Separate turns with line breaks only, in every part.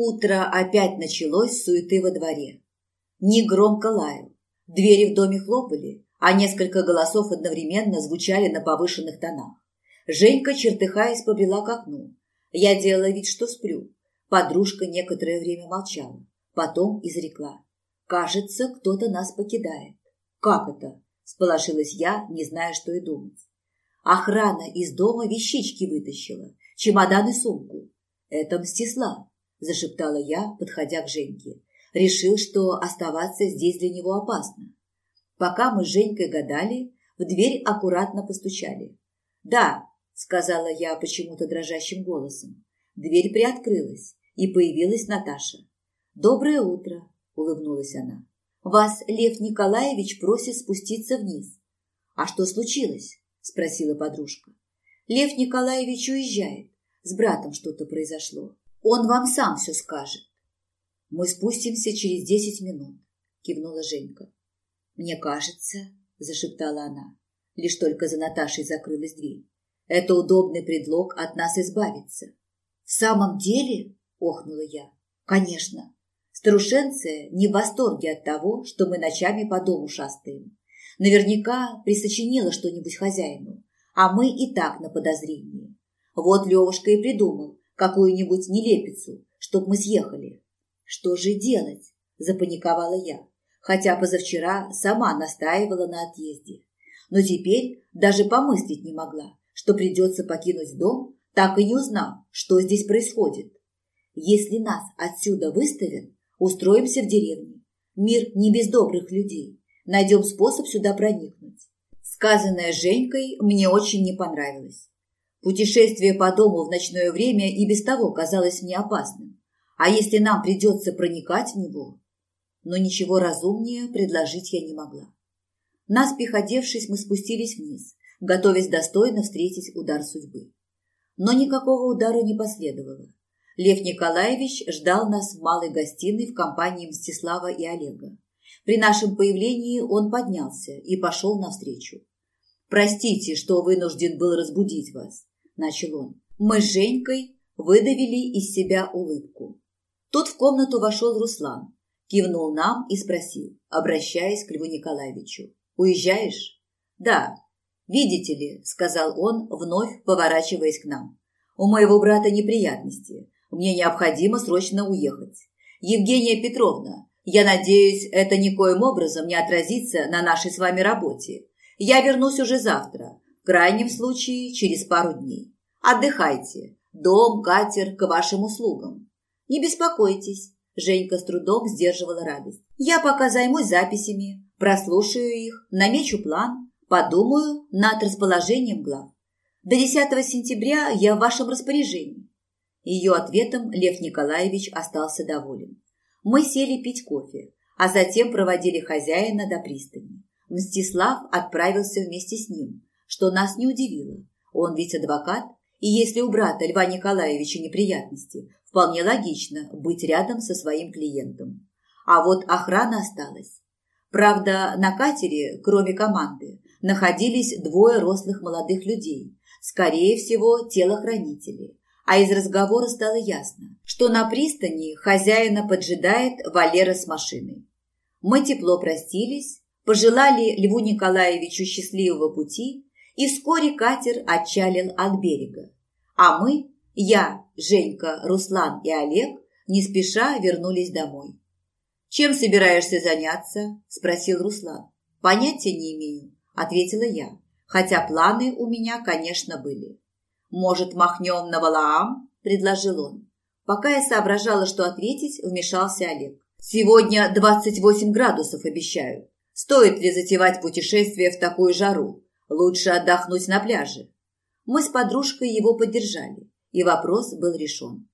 Утро опять началось с суеты во дворе. Ник громко лаял. Двери в доме хлопали, а несколько голосов одновременно звучали на повышенных тонах. Женька, чертыхаясь, побрела к окну. Я делала вид, что сплю. Подружка некоторое время молчала. Потом изрекла. «Кажется, кто-то нас покидает». «Как это?» – сполошилась я, не зная, что и думать. Охрана из дома вещички вытащила, чемодан и сумку. «Это Мстислав. – зашептала я, подходя к Женьке. Решил, что оставаться здесь для него опасно. Пока мы с Женькой гадали, в дверь аккуратно постучали. «Да», – сказала я почему-то дрожащим голосом. Дверь приоткрылась, и появилась Наташа. «Доброе утро», – улыбнулась она. «Вас Лев Николаевич просит спуститься вниз». «А что случилось?» – спросила подружка. «Лев Николаевич уезжает. С братом что-то произошло. Он вам сам все скажет. Мы спустимся через десять минут, кивнула Женька. Мне кажется, зашептала она, лишь только за Наташей закрылась дверь. Это удобный предлог от нас избавиться. В самом деле, охнула я. Конечно. Старушенция не в восторге от того, что мы ночами по дому шастаем. Наверняка присочинила что-нибудь хозяину, а мы и так на подозрении. Вот Левушка и придумал, какую-нибудь нелепицу, чтоб мы съехали. Что же делать? Запаниковала я, хотя позавчера сама настаивала на отъезде. Но теперь даже помыслить не могла, что придется покинуть дом, так и не узнав, что здесь происходит. Если нас отсюда выставят, устроимся в деревне. Мир не без добрых людей. Найдем способ сюда проникнуть. Сказанное Женькой мне очень не понравилось. Путешествие по дому в ночное время и без того казалось мне опасным. А если нам придется проникать в него? Но ничего разумнее предложить я не могла. Наспех одевшись, мы спустились вниз, готовясь достойно встретить удар судьбы. Но никакого удара не последовало. Лев Николаевич ждал нас в малой гостиной в компании Мстислава и Олега. При нашем появлении он поднялся и пошел навстречу. «Простите, что вынужден был разбудить вас начал он. Мы с Женькой выдавили из себя улыбку. Тут в комнату вошел Руслан, кивнул нам и спросил, обращаясь к Льву Николаевичу. «Уезжаешь?» «Да». «Видите ли», — сказал он, вновь поворачиваясь к нам. «У моего брата неприятности. Мне необходимо срочно уехать. Евгения Петровна, я надеюсь, это никоим образом не отразится на нашей с вами работе. Я вернусь уже завтра крайнем случае через пару дней. Отдыхайте. Дом, катер к вашим услугам. Не беспокойтесь. Женька с трудом сдерживала радость. Я пока займусь записями, прослушаю их, намечу план, подумаю над расположением глав. До 10 сентября я в вашем распоряжении. Ее ответом Лев Николаевич остался доволен. Мы сели пить кофе, а затем проводили хозяина до пристани. Мстислав отправился вместе с ним, что нас не удивило. Он ведь адвокат, и если у брата Льва Николаевича неприятности, вполне логично быть рядом со своим клиентом. А вот охрана осталась. Правда, на катере, кроме команды, находились двое рослых молодых людей, скорее всего, телохранители. А из разговора стало ясно, что на пристани хозяина поджидает Валера с машиной. Мы тепло простились, пожелали Льву Николаевичу счастливого пути и вскоре катер отчалил от берега. А мы, я, Женька, Руслан и Олег, не спеша вернулись домой. «Чем собираешься заняться?» – спросил Руслан. «Понятия не имею», – ответила я, хотя планы у меня, конечно, были. «Может, махнем на Валаам?» – предложил он. Пока я соображала, что ответить, вмешался Олег. «Сегодня 28 градусов обещают. Стоит ли затевать путешествие в такую жару? Лучше отдохнуть на пляже. Мы с подружкой его поддержали, и вопрос был решен.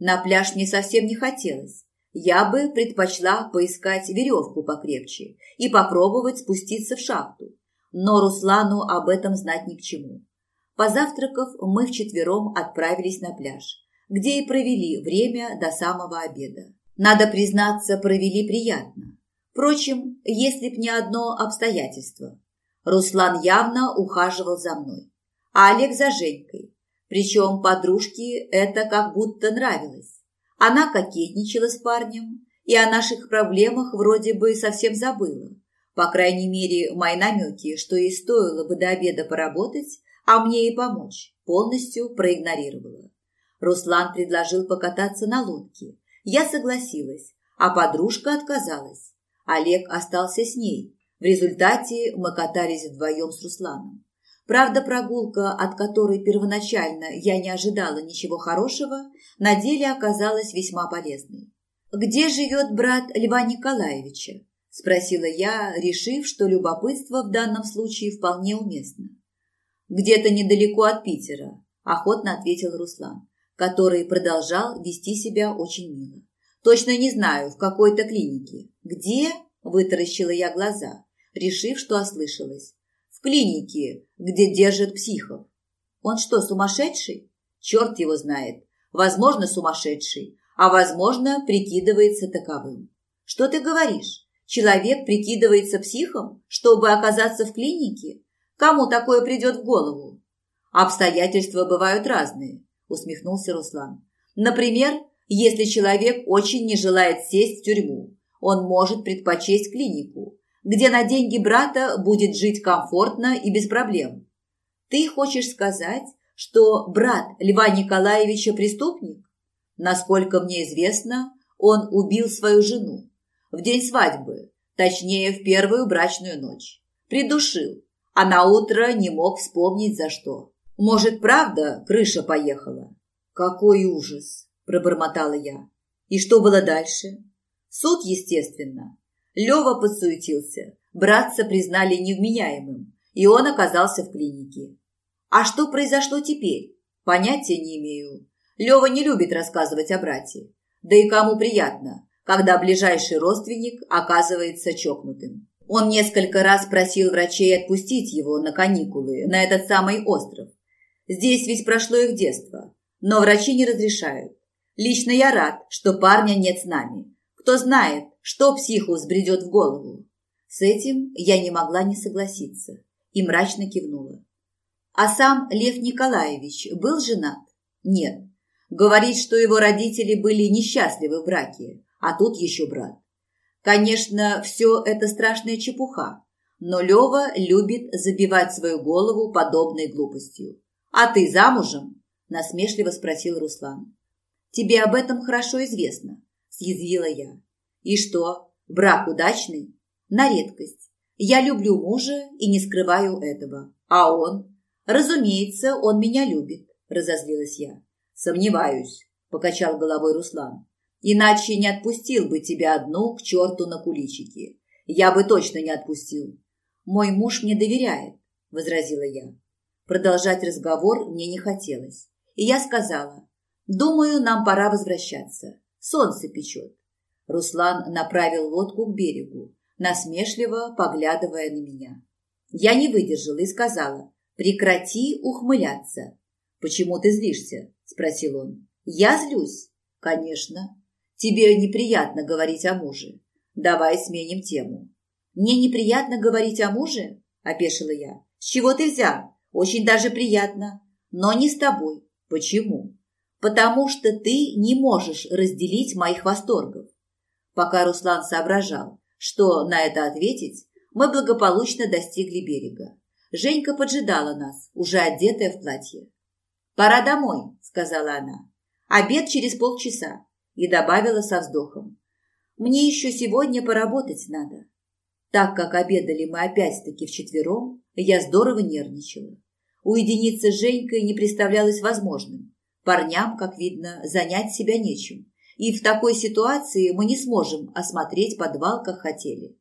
На пляж мне совсем не хотелось. Я бы предпочла поискать веревку покрепче и попробовать спуститься в шахту. Но Руслану об этом знать ни к чему. Позавтракав, мы вчетвером отправились на пляж, где и провели время до самого обеда. Надо признаться, провели приятно. Впрочем, если б не одно обстоятельство. Руслан явно ухаживал за мной, а Олег за Женькой. Причем подружке это как будто нравилось. Она кокетничала с парнем и о наших проблемах вроде бы совсем забыла. По крайней мере, мои намеки, что ей стоило бы до обеда поработать, а мне ей помочь, полностью проигнорировала. Руслан предложил покататься на лодке. Я согласилась, а подружка отказалась. Олег остался с ней. В результате мы катались вдвоем с Русланом. Правда, прогулка, от которой первоначально я не ожидала ничего хорошего, на деле оказалась весьма полезной. «Где живет брат Льва Николаевича?» – спросила я, решив, что любопытство в данном случае вполне уместно. «Где-то недалеко от Питера», – охотно ответил Руслан, который продолжал вести себя очень мило. «Точно не знаю, в какой-то клинике. Где?» – вытаращила я глаза, решив, что ослышалась. «В клинике, где держат психов». «Он что, сумасшедший?» «Черт его знает. Возможно, сумасшедший, а, возможно, прикидывается таковым. Что ты говоришь? Человек прикидывается психом, чтобы оказаться в клинике? Кому такое придет в голову? Обстоятельства бывают разные, усмехнулся Руслан. Например, если человек очень не желает сесть в тюрьму, он может предпочесть клинику, где на деньги брата будет жить комфортно и без проблем. Ты хочешь сказать, что брат Льва Николаевича преступник? Насколько мне известно, он убил свою жену в день свадьбы, точнее, в первую брачную ночь. Придушил, а на утро не мог вспомнить за что. Может, правда, крыша поехала? Какой ужас, пробормотала я. И что было дальше? Суд, естественно. Лева подсуетился. Братца признали невменяемым, и он оказался в клинике. А что произошло теперь? Понятия не имею. Лева не любит рассказывать о брате. Да и кому приятно, когда ближайший родственник оказывается чокнутым. Он несколько раз просил врачей отпустить его на каникулы на этот самый остров. Здесь ведь прошло их детство, но врачи не разрешают. Лично я рад, что парня нет с нами. Кто знает, что психу взбредет в голову. С этим я не могла не согласиться и мрачно кивнула. А сам Лев Николаевич был женат? Нет, Говорит, что его родители были несчастливы в браке, а тут еще брат. Конечно, все это страшная чепуха, но Лева любит забивать свою голову подобной глупостью. «А ты замужем?» – насмешливо спросил Руслан. «Тебе об этом хорошо известно», – съязвила я. «И что, брак удачный?» «На редкость. Я люблю мужа и не скрываю этого. А он?» «Разумеется, он меня любит», – разозлилась я. «Сомневаюсь», – покачал головой Руслан. «Иначе не отпустил бы тебя одну к черту на куличики. Я бы точно не отпустил». «Мой муж мне доверяет», – возразила я. Продолжать разговор мне не хотелось. И я сказала, «Думаю, нам пора возвращаться. Солнце печет». Руслан направил лодку к берегу, насмешливо поглядывая на меня. Я не выдержала и сказала, «Прекрати ухмыляться. «Почему ты злишься?» – спросил он. «Я злюсь?» «Конечно. Тебе неприятно говорить о муже. Давай сменим тему». «Мне неприятно говорить о муже?» – опешила я. «С чего ты взял? Очень даже приятно. Но не с тобой. Почему?» «Потому что ты не можешь разделить моих восторгов». Пока Руслан соображал, что на это ответить, мы благополучно достигли берега. Женька поджидала нас, уже одетая в платье. «Пора домой», – сказала она. «Обед через полчаса», – и добавила со вздохом. «Мне еще сегодня поработать надо». Так как обедали мы опять-таки вчетвером, я здорово нервничала. Уединиться с Женькой не представлялось возможным. Парням, как видно, занять себя нечем. И в такой ситуации мы не сможем осмотреть подвал, как хотели.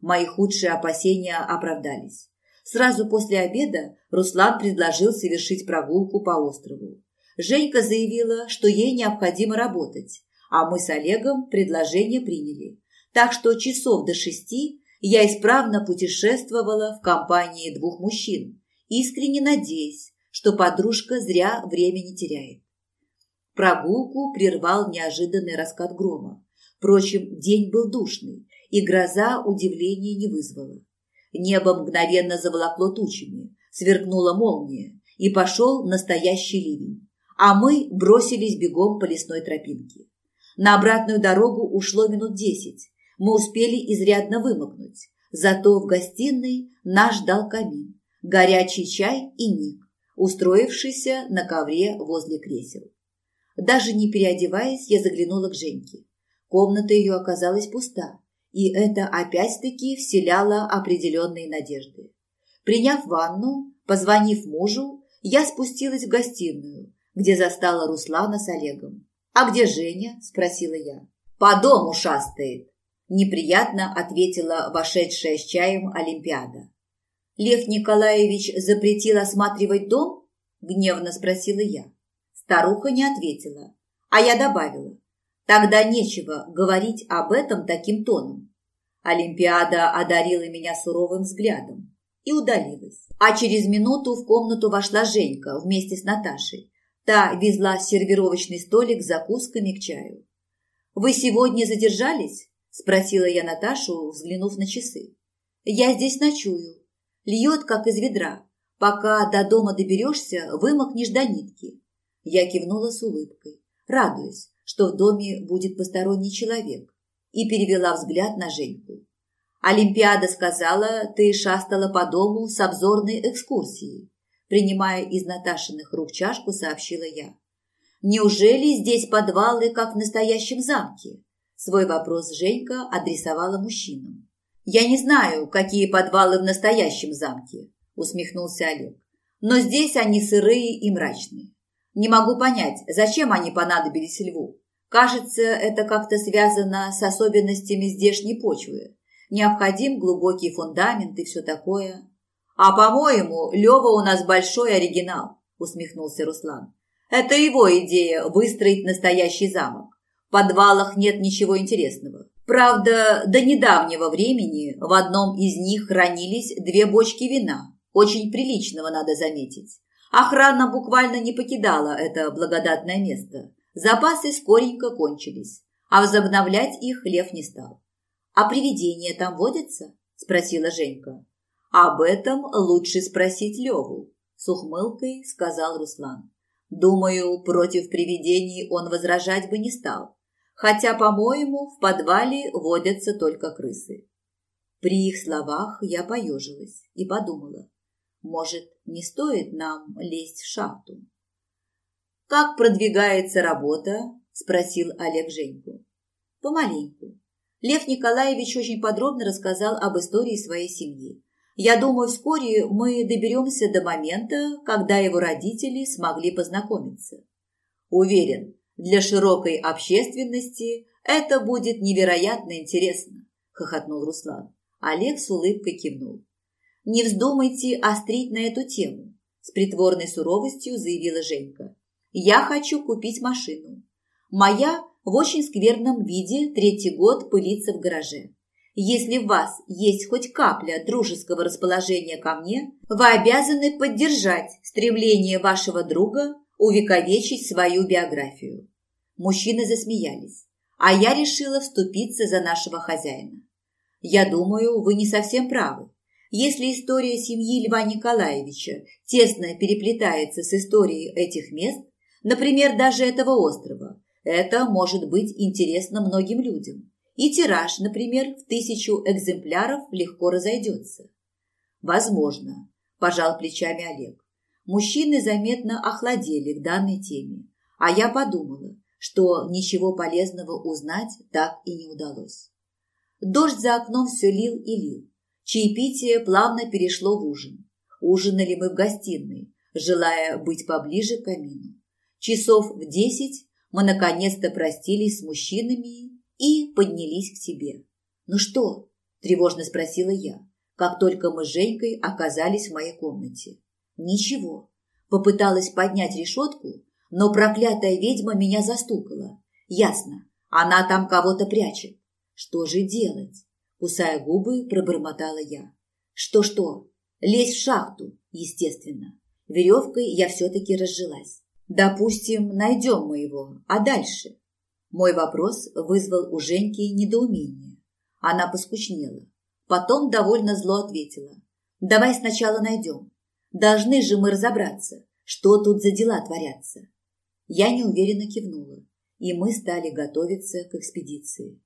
Мои худшие опасения оправдались. Сразу после обеда Руслан предложил совершить прогулку по острову. Женька заявила, что ей необходимо работать, а мы с Олегом предложение приняли. Так что часов до шести я исправно путешествовала в компании двух мужчин, искренне надеясь, что подружка зря времени теряет. Прогулку прервал неожиданный раскат грома. Впрочем, день был душный, и гроза удивления не вызвала. Небо мгновенно заволокло тучами, сверкнула молния, и пошел настоящий ливень. А мы бросились бегом по лесной тропинке. На обратную дорогу ушло минут десять. Мы успели изрядно вымокнуть. Зато в гостиной нас ждал камин, горячий чай и Ник, устроившийся на ковре возле кресел. Даже не переодеваясь, я заглянула к Женьке. Комната ее оказалась пуста, и это опять-таки вселяло определенные надежды. Приняв ванну, позвонив мужу, я спустилась в гостиную, где застала Руслана с Олегом. «А где Женя?» – спросила я. «По дому шастает», – неприятно ответила вошедшая с чаем Олимпиада. «Лев Николаевич запретил осматривать дом?» – гневно спросила я. Старуха не ответила, а я добавила. Тогда нечего говорить об этом таким тоном. Олимпиада одарила меня суровым взглядом и удалилась. А через минуту в комнату вошла Женька вместе с Наташей. Та везла сервировочный столик с закусками к чаю. «Вы сегодня задержались?» – спросила я Наташу, взглянув на часы. «Я здесь ночую. Льет, как из ведра. Пока до дома доберешься, вымокнешь до нитки». Я кивнула с улыбкой, радуясь, что в доме будет посторонний человек, и перевела взгляд на Женьку. Олимпиада сказала, ты шастала по дому с обзорной экскурсией. Принимая из Наташиных рук чашку, сообщила я. Неужели здесь подвалы, как в настоящем замке? Свой вопрос Женька адресовала мужчинам. Я не знаю, какие подвалы в настоящем замке, усмехнулся Олег. Но здесь они сырые и мрачные. Не могу понять, зачем они понадобились льву. Кажется, это как-то связано с особенностями здешней почвы. Необходим глубокий фундамент и все такое. А, по-моему, Лева у нас большой оригинал, усмехнулся Руслан. Это его идея выстроить настоящий замок. В подвалах нет ничего интересного. Правда, до недавнего времени в одном из них хранились две бочки вина, очень приличного, надо заметить. Охрана буквально не покидала это благодатное место. Запасы скоренько кончились, а возобновлять их Лев не стал. «А привидения там водятся?» – спросила Женька. «Об этом лучше спросить Леву», – с ухмылкой сказал Руслан. «Думаю, против привидений он возражать бы не стал, хотя, по-моему, в подвале водятся только крысы». При их словах я поежилась и подумала, может, не стоит нам лезть в шахту? «Как продвигается работа?» – спросил Олег Женьку. «Помаленьку. Лев Николаевич очень подробно рассказал об истории своей семьи. Я думаю, вскоре мы доберемся до момента, когда его родители смогли познакомиться. Уверен, для широкой общественности это будет невероятно интересно», – хохотнул Руслан. Олег с улыбкой кивнул. «Не вздумайте острить на эту тему», – с притворной суровостью заявила Женька. «Я хочу купить машину. Моя в очень скверном виде третий год пылится в гараже. Если в вас есть хоть капля дружеского расположения ко мне, вы обязаны поддержать стремление вашего друга увековечить свою биографию». Мужчины засмеялись, а я решила вступиться за нашего хозяина. «Я думаю, вы не совсем правы. Если история семьи Льва Николаевича тесно переплетается с историей этих мест, например, даже этого острова, это может быть интересно многим людям. И тираж, например, в тысячу экземпляров легко разойдется. Возможно, пожал плечами Олег. Мужчины заметно охладели к данной теме, а я подумала, что ничего полезного узнать так и не удалось. Дождь за окном все лил и лил. Чаепитие плавно перешло в ужин. Ужинали мы в гостиной, желая быть поближе к камину. Часов в десять мы наконец-то простились с мужчинами и поднялись к себе. «Ну что?» – тревожно спросила я, как только мы с Женькой оказались в моей комнате. «Ничего». Попыталась поднять решетку, но проклятая ведьма меня застукала. Ясно, она там кого-то прячет. Что же делать? Кусая губы, пробормотала я. Что-что? Лезь в шахту, естественно. Веревкой я все-таки разжилась. Допустим, найдем мы его, а дальше? Мой вопрос вызвал у Женьки недоумение. Она поскучнела. Потом довольно зло ответила. Давай сначала найдем. Должны же мы разобраться, что тут за дела творятся. Я неуверенно кивнула и мы стали готовиться к экспедиции.